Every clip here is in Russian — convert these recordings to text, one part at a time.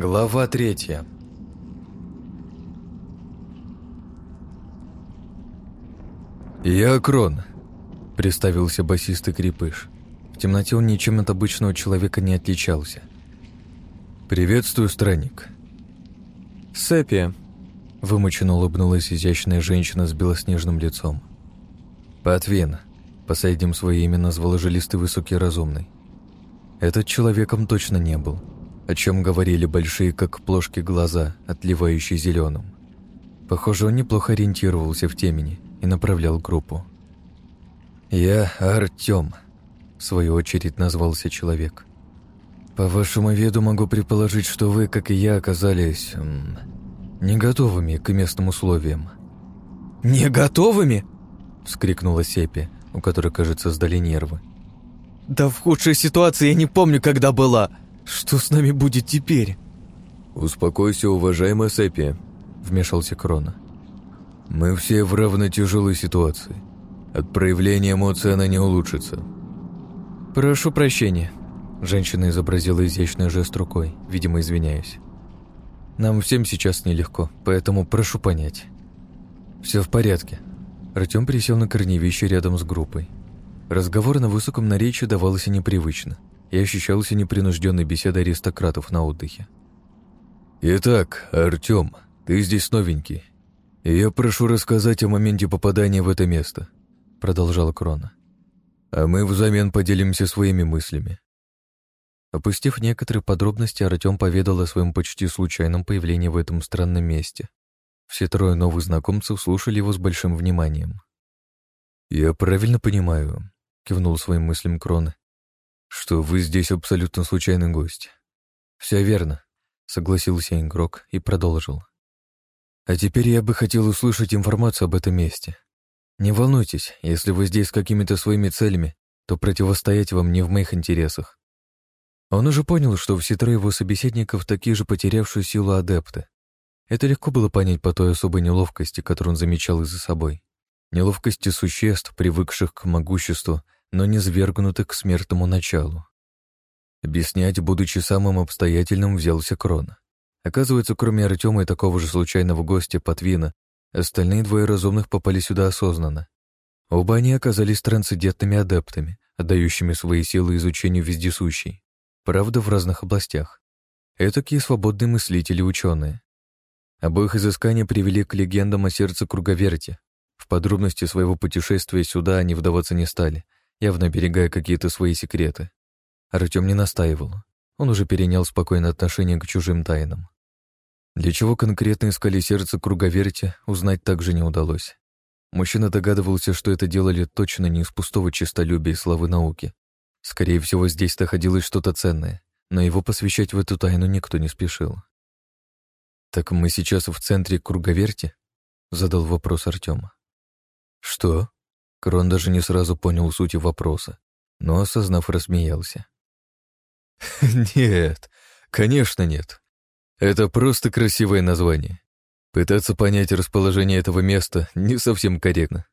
Глава третья. «Я Крон», — представился басистый крепыш. В темноте он ничем от обычного человека не отличался. «Приветствую, странник». «Сепия», — вымученно улыбнулась изящная женщина с белоснежным лицом. «Патвин», — последним свое имя назвал жилистый высокий разумный. Этот человеком точно не был, о чем говорили большие, как плошки, глаза, отливающие зеленым. Похоже, он неплохо ориентировался в темени и направлял группу. «Я Артём», — в свою очередь назвался человек. «По вашему виду могу предположить, что вы, как и я, оказались... М, не готовыми к местным условиям». «Не готовыми?» — вскрикнула Сепи, у которой, кажется, сдали нервы. «Да в худшей ситуации я не помню, когда была. Что с нами будет теперь?» «Успокойся, уважаемая Сепи», — вмешался Крона. «Мы все в равно тяжелой ситуации. От проявления эмоций она не улучшится». «Прошу прощения», — женщина изобразила изящный жест рукой, видимо, извиняясь. «Нам всем сейчас нелегко, поэтому прошу понять». «Все в порядке». Артем присел на корневище рядом с группой. Разговор на высоком наречии давался непривычно и ощущался непринужденной беседой аристократов на отдыхе. «Итак, Артем, ты здесь новенький, и я прошу рассказать о моменте попадания в это место», продолжала Крона. «А мы взамен поделимся своими мыслями». Опустив некоторые подробности, Артем поведал о своем почти случайном появлении в этом странном месте. Все трое новых знакомцев слушали его с большим вниманием. «Я правильно понимаю», — кивнул своим мыслям Крона, «что вы здесь абсолютно случайный гость». «Все верно», — согласился игрок и продолжил. А теперь я бы хотел услышать информацию об этом месте. Не волнуйтесь, если вы здесь с какими-то своими целями, то противостоять вам не в моих интересах. Он уже понял, что все трое его собеседников такие же потерявшие силу адепты. Это легко было понять по той особой неловкости, которую он замечал из за собой. Неловкости существ, привыкших к могуществу, но не свергнутых к смертному началу. Объяснять, будучи самым обстоятельным, взялся Крон. Оказывается, кроме Артема и такого же случайного гостя Патвина, остальные двое разумных попали сюда осознанно. Оба они оказались трансцендентными адептами, отдающими свои силы изучению вездесущей. Правда, в разных областях. Этакие свободные мыслители ученые. Обоих изыскания привели к легендам о сердце Круговерти. В подробности своего путешествия сюда они вдаваться не стали, явно берегая какие-то свои секреты. Артем не настаивал. Он уже перенял спокойное отношение к чужим тайнам. Для чего конкретно искали сердце круговерти, узнать также не удалось. Мужчина догадывался, что это делали точно не из пустого честолюбия и славы науки. Скорее всего, здесь находилось что-то ценное, но его посвящать в эту тайну никто не спешил. «Так мы сейчас в центре круговерти?» — задал вопрос Артема. «Что?» Крон даже не сразу понял суть вопроса, но, осознав, рассмеялся. Нет, конечно нет. Это просто красивое название. Пытаться понять расположение этого места не совсем корректно.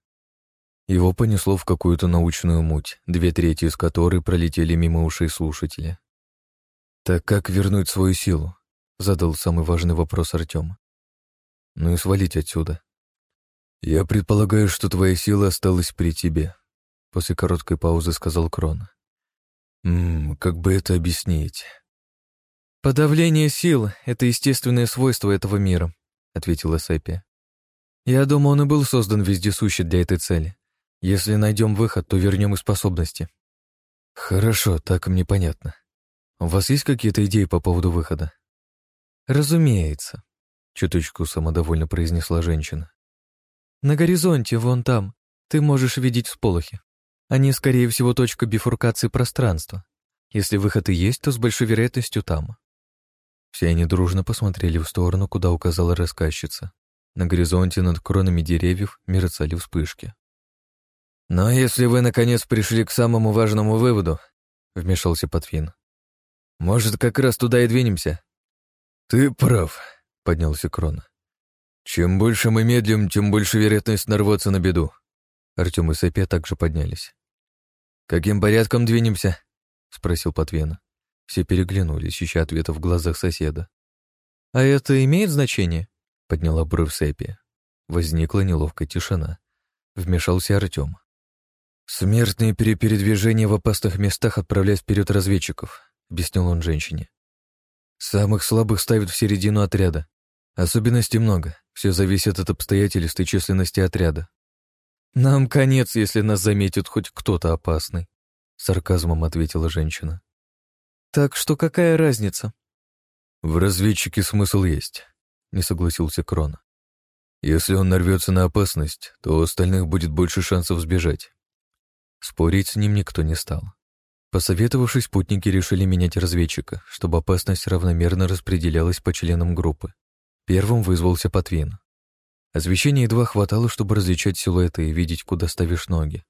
Его понесло в какую-то научную муть, две трети из которой пролетели мимо ушей слушателя. «Так как вернуть свою силу?» — задал самый важный вопрос Артем. «Ну и свалить отсюда». «Я предполагаю, что твоя сила осталась при тебе», — после короткой паузы сказал Крон. Ммм, как бы это объяснить? «Подавление сил — это естественное свойство этого мира», — ответила Сэппи. «Я думаю, он и был создан вездесущий для этой цели. Если найдем выход, то вернем и способности». «Хорошо, так мне понятно. У вас есть какие-то идеи по поводу выхода?» «Разумеется», — чуточку самодовольно произнесла женщина. «На горизонте, вон там, ты можешь видеть всполохи. Они, скорее всего, точка бифуркации пространства. Если выход и есть, то с большой вероятностью там. Все они дружно посмотрели в сторону, куда указала рассказчица. На горизонте над кронами деревьев мерцали вспышки. «Но если вы, наконец, пришли к самому важному выводу», — вмешался Патвин, — «может, как раз туда и двинемся?» «Ты прав», — поднялся Крона. «Чем больше мы медлим, тем больше вероятность нарваться на беду». Артем и Сэпе также поднялись. «Каким порядком двинемся?» — спросил Патвена. Все переглянулись, ища ответа в глазах соседа. «А это имеет значение?» — подняла бровь Сэпи. Возникла неловкая тишина. Вмешался Артем. «Смертные при передвижении в опасных местах отправляют вперед разведчиков», — объяснил он женщине. «Самых слабых ставят в середину отряда. Особенностей много. Все зависит от обстоятельств и численности отряда. Нам конец, если нас заметит хоть кто-то опасный», — сарказмом ответила женщина. «Так что какая разница?» «В разведчике смысл есть», — не согласился Крон. «Если он нарвется на опасность, то у остальных будет больше шансов сбежать». Спорить с ним никто не стал. Посоветовавшись, путники решили менять разведчика, чтобы опасность равномерно распределялась по членам группы. Первым вызвался Патвин. Освещения едва хватало, чтобы различать силуэты и видеть, куда ставишь ноги.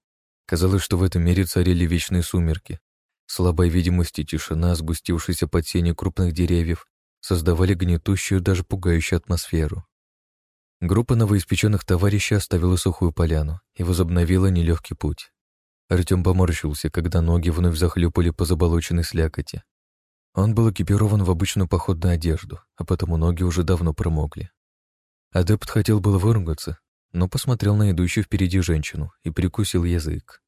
Казалось, что в этом мире царили вечные сумерки. Слабая видимость и тишина, сгустившаяся под сенью крупных деревьев, создавали гнетущую, даже пугающую атмосферу. Группа новоиспеченных товарищей оставила сухую поляну и возобновила нелегкий путь. Артем поморщился, когда ноги вновь захлюпали по заболоченной слякоти. Он был экипирован в обычную походную одежду, а потому ноги уже давно промокли. Адепт хотел было выругаться, но посмотрел на идущую впереди женщину и прикусил язык.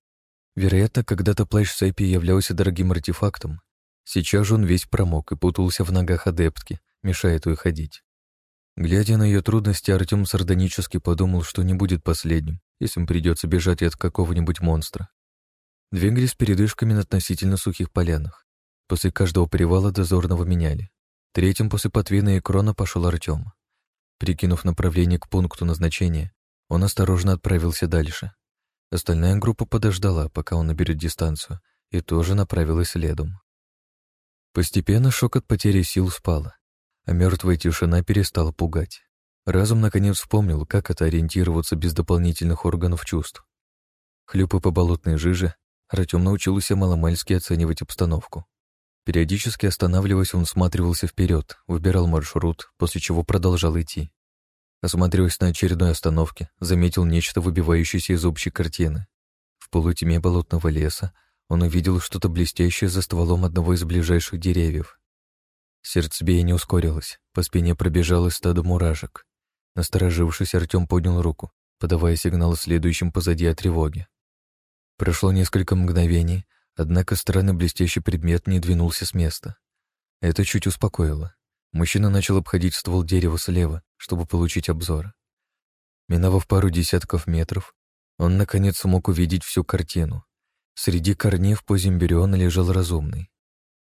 Вероятно, когда-то плащ Сэпи являлся дорогим артефактом, Сейчас же он весь промок и путался в ногах адептки, мешая той ходить. Глядя на ее трудности, Артем сардонически подумал, что не будет последним, если им придется бежать от какого-нибудь монстра. Двигались передышками на относительно сухих полянах. После каждого привала дозорного меняли. Третьим после Потвина и Крона пошел Артем. Прикинув направление к пункту назначения, он осторожно отправился дальше. Остальная группа подождала, пока он наберет дистанцию, и тоже направилась следом. Постепенно шок от потери сил спала, а мертвая тишина перестала пугать. Разум наконец вспомнил, как это ориентироваться без дополнительных органов чувств. Хлюпая по болотной жиже, Артем научился маломальски оценивать обстановку. Периодически останавливаясь, он всматривался вперед, выбирал маршрут, после чего продолжал идти. Осматриваясь на очередной остановке, заметил нечто выбивающееся из общей картины. В полутьме болотного леса он увидел что-то блестящее за стволом одного из ближайших деревьев. Сердцебиение ускорилось, по спине пробежало стадо мурашек. Насторожившись, Артем поднял руку, подавая сигнал следующим позади о тревоге. Прошло несколько мгновений, однако странный блестящий предмет не двинулся с места. Это чуть успокоило. Мужчина начал обходить ствол дерева слева, чтобы получить обзор. Миновав пару десятков метров, он наконец смог увидеть всю картину. Среди корней в позе эмбриона лежал разумный.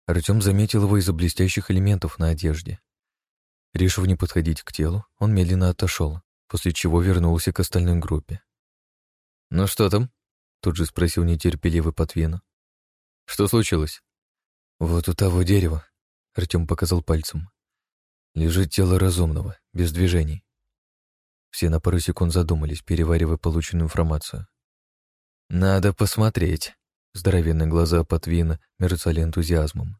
Артем заметил его из-за блестящих элементов на одежде. Решив не подходить к телу, он медленно отошел, после чего вернулся к остальной группе. «Ну что там?» — тут же спросил нетерпеливый Патвина. «Что случилось?» «Вот у того дерева», — Артем показал пальцем. «Лежит тело разумного, без движений». Все на пару секунд задумались, переваривая полученную информацию. «Надо посмотреть», Здоровенные глаза Патвина мерцали энтузиазмом.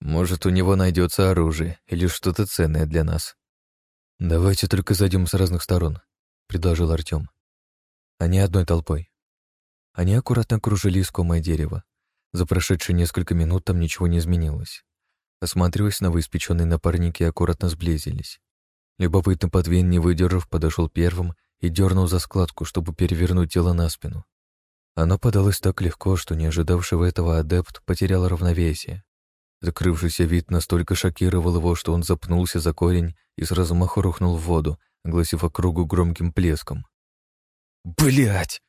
«Может, у него найдется оружие или что-то ценное для нас?» «Давайте только зайдем с разных сторон», — предложил Артем. Они одной толпой. Они аккуратно окружили искомое дерево. За прошедшие несколько минут там ничего не изменилось. Осматриваясь, новоиспеченные напарники аккуратно сблизились. Любопытный Патвин, не выдержав, подошел первым и дернул за складку, чтобы перевернуть тело на спину. Оно подалось так легко, что не ожидавшего этого адепт потерял равновесие. Закрывшийся вид настолько шокировал его, что он запнулся за корень и с размаху рухнул в воду, огласив округу громким плеском. Блять!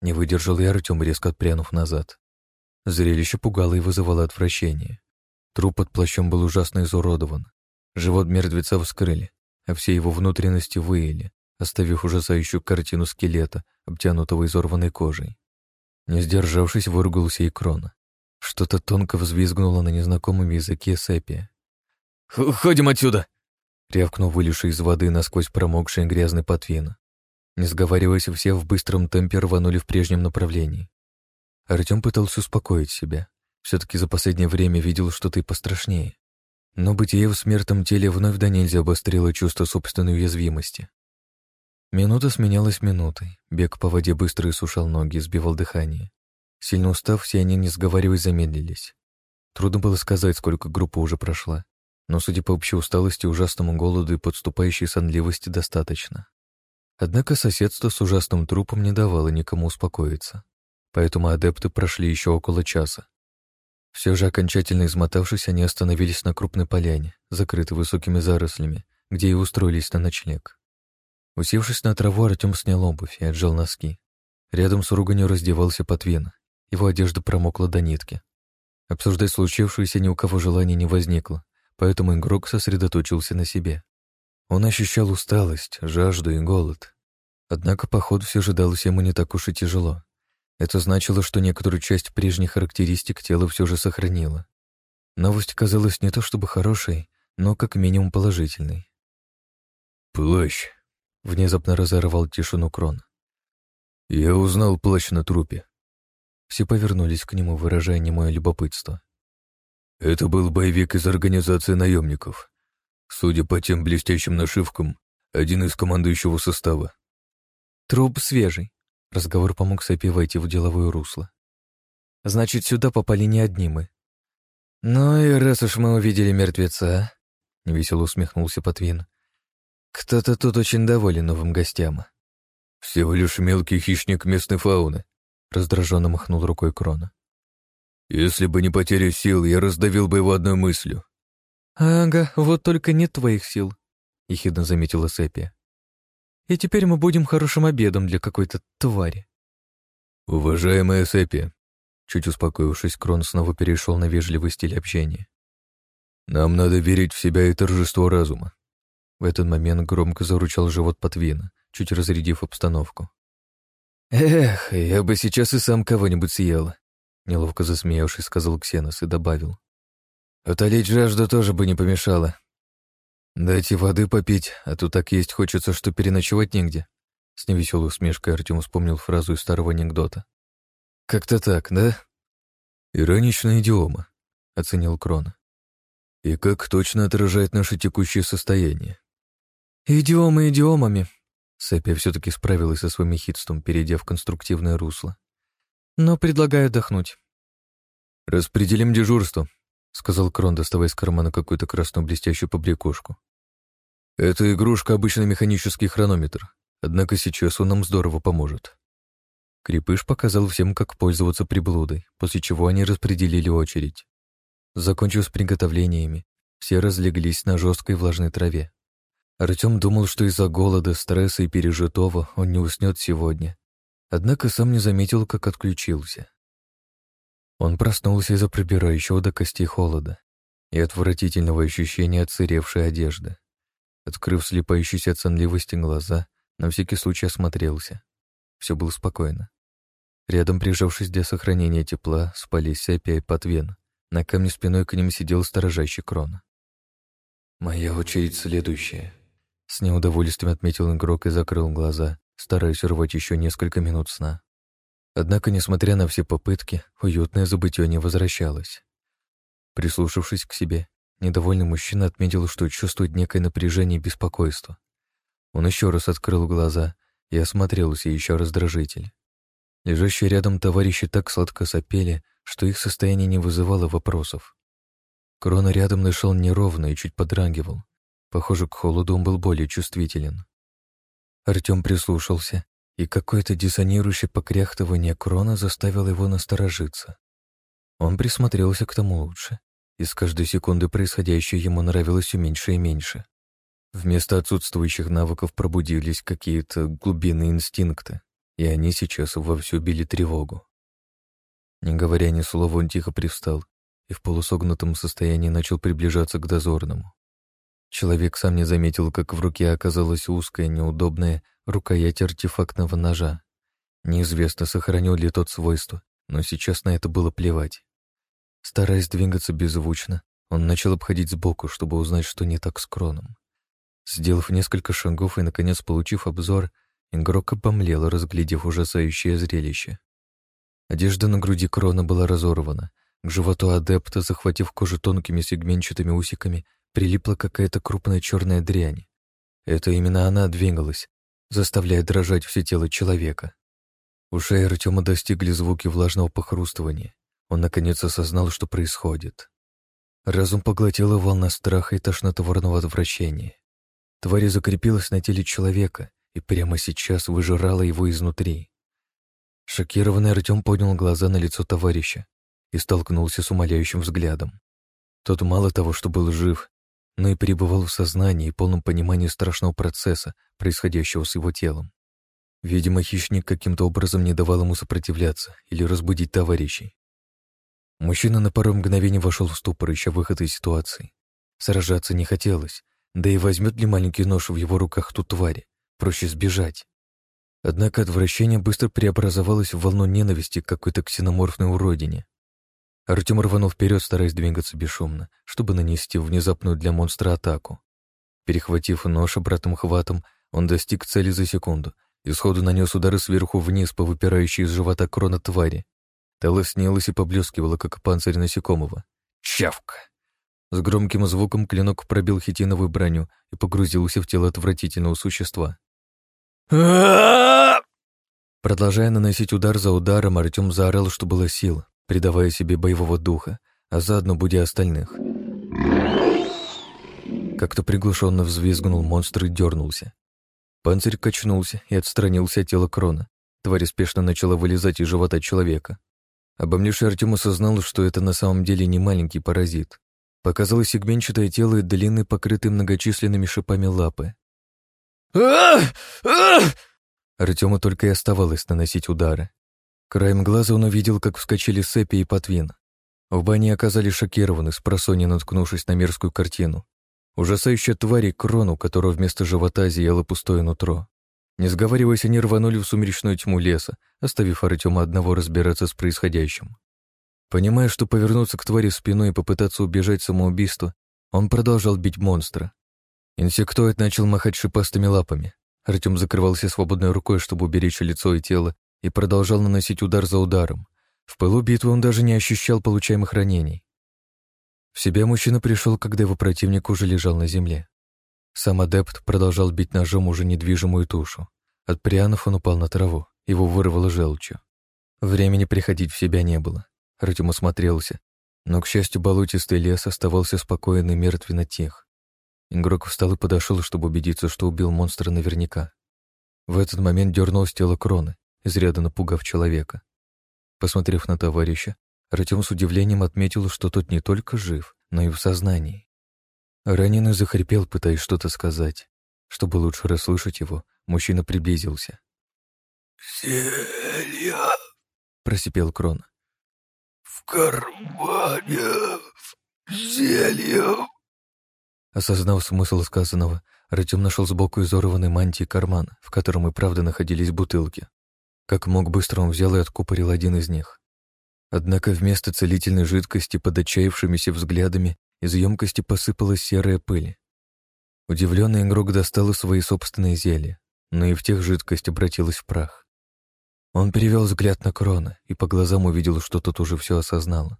не выдержал и Артем, резко отпрянув назад. Зрелище пугало и вызывало отвращение. Труп под плащом был ужасно изуродован. Живот мертвеца вскрыли, а все его внутренности выели, оставив ужасающую картину скелета, обтянутого изорванной кожей. Не сдержавшись, выругался и Крона. Что-то тонко взвизгнуло на незнакомом языке сепия. «Ходим отсюда!» — рявкнул вылезший из воды насквозь промокший грязный потвин. Не сговариваясь, все в быстром темпе рванули в прежнем направлении. Артем пытался успокоить себя. Все-таки за последнее время видел что-то и пострашнее. Но бытие в смертном теле вновь до нельзя обострило чувство собственной уязвимости. Минута сменялась минутой. Бег по воде быстро иссушал ноги, сбивал дыхание. Сильно устав, все они, не сговариваясь, замедлились. Трудно было сказать, сколько группа уже прошла. но, судя по общей усталости, ужасному голоду и подступающей сонливости достаточно. Однако соседство с ужасным трупом не давало никому успокоиться, поэтому адепты прошли еще около часа. Все же, окончательно измотавшись, они остановились на крупной поляне, закрытой высокими зарослями, где и устроились на ночлег. Усевшись на траву, Артем снял обувь и отжал носки. Рядом с руганью раздевался Потвин. Его одежда промокла до нитки. Обсуждать случившееся ни у кого желания не возникло, поэтому игрок сосредоточился на себе. Он ощущал усталость, жажду и голод. Однако поход все же дался ему не так уж и тяжело. Это значило, что некоторую часть прежних характеристик тело все же сохранило. Новость казалась не то чтобы хорошей, но как минимум положительной. «Плащ!» — внезапно разорвал тишину Крон. «Я узнал плащ на трупе». Все повернулись к нему, выражая немое любопытство. Это был боевик из организации наемников. Судя по тем блестящим нашивкам, один из командующего состава. Труп свежий. Разговор помог Сэпи войти в деловое русло. Значит, сюда попали не одни мы. Ну и раз уж мы увидели мертвеца, невесело усмехнулся Потвин. Кто-то тут очень доволен новым гостям. «Всего лишь мелкий хищник местной фауны», — раздраженно махнул рукой Крона. «Если бы не потеря сил, я раздавил бы его одной мыслью». «Ага, вот только нет твоих сил», — ехидно заметила Сепия. «И теперь мы будем хорошим обедом для какой-то твари». «Уважаемая Сепия», чуть успокоившись, Крон снова перешел на вежливый стиль общения. «Нам надо верить в себя и торжество разума». В этот момент громко заручал живот Потвина, чуть разрядив обстановку. «Эх, я бы сейчас и сам кого-нибудь съел», — неловко засмеявшись, сказал Ксенос и добавил. «Утолить жажду тоже бы не помешало. Дайте воды попить, а то так есть хочется, что переночевать негде». С невеселой усмешкой Артем вспомнил фразу из старого анекдота. «Как-то так, да?» «Ироничная идиома», — оценил Крона. «И как точно отражает наше текущее состояние?» «Идиомы идиомами», Сэппи все-таки справилась со своим хитством, перейдя в конструктивное русло. «Но предлагаю отдохнуть». «Распределим дежурство», — сказал Крон, доставая из кармана какую-то красную блестящую побрякушку. «Эта игрушка — обычный механический хронометр, однако сейчас он нам здорово поможет». Крепыш показал всем, как пользоваться приблудой, после чего они распределили очередь. Закончив с приготовлениями, все разлеглись на жесткой влажной траве. Артем думал, что из-за голода, стресса и пережитого он не уснет сегодня. Однако сам не заметил, как отключился. Он проснулся из-за пробирающего до костей холода и отвратительного ощущения отсыревшей одежды. Открыв слепающиеся от сонливости глаза, на всякий случай осмотрелся. Все было спокойно. Рядом, прижавшись для сохранения тепла, спали Сепия и Потвен. На камне спиной к ним сидел сторожащий крона. «Моя очередь следующая», с неудовольствием отметил игрок и закрыл глаза, стараясь урвать еще несколько минут сна. Однако, несмотря на все попытки, уютное забытье не возвращалось. Прислушавшись к себе, недовольный мужчина отметил, что чувствует некое напряжение и беспокойство. Он еще раз открыл глаза и осмотрелся еще раздражитель. Лежащие рядом товарищи так сладко сопели, что их состояние не вызывало вопросов. Крона рядом дышал неровно и чуть подрагивал. Похоже, к холоду он был более чувствителен. Артем прислушался, и какое-то диссонирующее покряхтывание крона заставило его насторожиться. Он присмотрелся к тому лучше, и с каждой секунды происходящее ему нравилось все меньше и меньше. Вместо отсутствующих навыков пробудились какие-то глубинные инстинкты, и они сейчас вовсю били тревогу. Не говоря ни слова, он тихо привстал и в полусогнутом состоянии начал приближаться к дозорному. Человек сам не заметил, как в руке оказалась узкая, неудобная рукоять артефактного ножа. Неизвестно, сохранил ли тот свойство, но сейчас на это было плевать. Стараясь двигаться беззвучно, он начал обходить сбоку, чтобы узнать, что не так с кроном. Сделав несколько шагов и, наконец, получив обзор, игрок обомлел, разглядев ужасающее зрелище. Одежда на груди крона была разорвана, к животу адепта, захватив кожу тонкими сегментчатыми усиками, прилипла какая-то крупная черная дрянь. Это именно она двигалась, заставляя дрожать все тело человека. Уши Артема достигли звуки влажного похрустывания. Он наконец осознал, что происходит. Разум поглотила волна страха и тошнотворного отвращения. Тварь закрепилась на теле человека и прямо сейчас выжирала его изнутри. Шокированный Артем поднял глаза на лицо товарища и столкнулся с умоляющим взглядом. Тот мало того, что был жив, но и пребывал в сознании и полном понимании страшного процесса, происходящего с его телом. Видимо, хищник каким-то образом не давал ему сопротивляться или разбудить товарищей. Мужчина на пару мгновений вошел в ступор, ища выход из ситуации. Сражаться не хотелось, да и возьмет ли маленький нож в его руках ту тварь, проще сбежать. Однако отвращение быстро преобразовалось в волну ненависти к какой-то ксеноморфной уродине. Артем рванул вперед, стараясь двигаться бесшумно, чтобы нанести внезапную для монстра атаку. Перехватив нож обратным хватом, он достиг цели за секунду и сходу нанес удары сверху вниз по выпирающей из живота крона твари. Та лоснилась и поблескивала, как панцирь насекомого. Чавка! С громким звуком клинок пробил хитиновую броню и погрузился в тело отвратительного существа. Продолжая наносить удар за ударом, Артем заорал, что было сил, придавая себе боевого духа, а заодно будя остальных. Как-то приглушенно взвизгнул монстр и дернулся. Панцирь качнулся и отстранился от тела крона. Тварь спешно начала вылезать из живота человека. Обомлевший Артем осознал, что это на самом деле не маленький паразит. Показалось сегментчатое тело и длинные, покрытые многочисленными шипами лапы. Артему только и оставалось наносить удары. Краем глаза он увидел, как вскочили Сэппи и Патвин. Оба они оказались шокированы, с просонья наткнувшись на мерзкую картину. Ужасающая тварь и крону, которого вместо живота зияло пустое нутро. Не сговариваясь, они рванули в сумеречную тьму леса, оставив Артема одного разбираться с происходящим. Понимая, что повернуться к твари спиной и попытаться убежать самоубийство, он продолжал бить монстра. Инсектоид начал махать шипастыми лапами. Артем закрывался свободной рукой, чтобы уберечь лицо и тело, и продолжал наносить удар за ударом. В пылу битвы он даже не ощущал получаемых ранений. В себя мужчина пришел, когда его противник уже лежал на земле. Сам адепт продолжал бить ножом уже недвижимую тушу. От прианов он упал на траву, его вырвало желчью. Времени приходить в себя не было. Артем осмотрелся, но, к счастью, болотистый лес оставался спокоен и мертвенно тих. Игрок встал и подошел, чтобы убедиться, что убил монстра наверняка. В этот момент дернулось тело кроны, изрядно напугав человека. Посмотрев на товарища, Артем с удивлением отметил, что тот не только жив, но и в сознании. Раненый захрипел, пытаясь что-то сказать. Чтобы лучше расслышать его, мужчина приблизился. «Зелья!» — просипел Крон. «В кармане зелья!» Осознав смысл сказанного, Артем нашел сбоку изорванной мантии карман, в котором и правда находились бутылки. Как мог, быстро он взял и откупорил один из них. Однако вместо целительной жидкости под отчаявшимися взглядами из емкости посыпалась серая пыль. Удивленный игрок достал из свои собственные зелья, но и в тех жидкость обратилась в прах. Он перевел взгляд на Крона и по глазам увидел, что тот уже все осознал.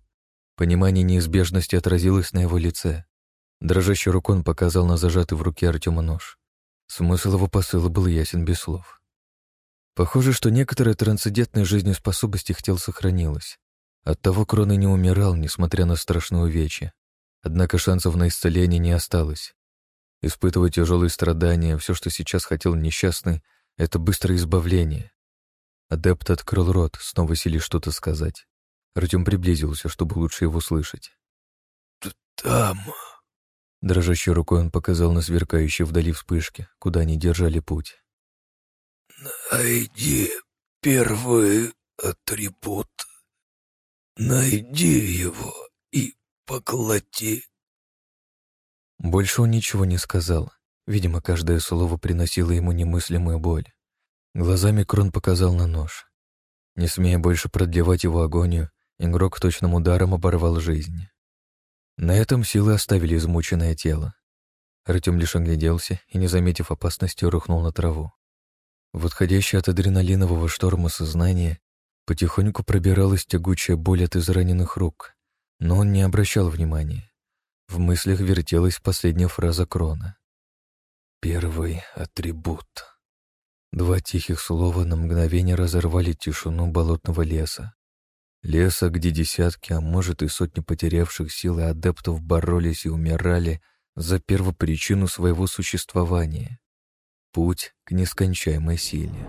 Понимание неизбежности отразилось на его лице. Дрожащей рукой он показал на зажатый в руке Артема нож. Смысл его посыла был ясен без слов. Похоже, что некоторая трансцендентная жизнеспособность их тел сохранилась. Оттого Крон и не умирал, несмотря на страшное увечье. Однако шансов на исцеление не осталось. Испытывать тяжелые страдания, все, что сейчас хотел несчастный, это быстрое избавление. Адепт открыл рот, снова сили что-то сказать. Артем приблизился, чтобы лучше его слышать. «Там...» Дрожащей рукой он показал на сверкающие вдали вспышки, куда они держали путь. «Найди первый атрибут Найди его и поглоти. Больше он ничего не сказал. Видимо, каждое слово приносило ему немыслимую боль. Глазами Крон показал на нож. Не смея больше продлевать его агонию, игрок точным ударом оборвал жизнь. На этом силы оставили измученное тело. Артем лишь огляделся и, не заметив опасности, рухнул на траву. В отходящее от адреналинового шторма сознание Потихоньку пробиралась тягучая боль от израненных рук, но он не обращал внимания. В мыслях вертелась последняя фраза Крона. «Первый атрибут». Два тихих слова на мгновение разорвали тишину болотного леса. Леса, где десятки, а может и сотни потерявших силы адептов боролись и умирали за первопричину своего существования — путь к нескончаемой силе.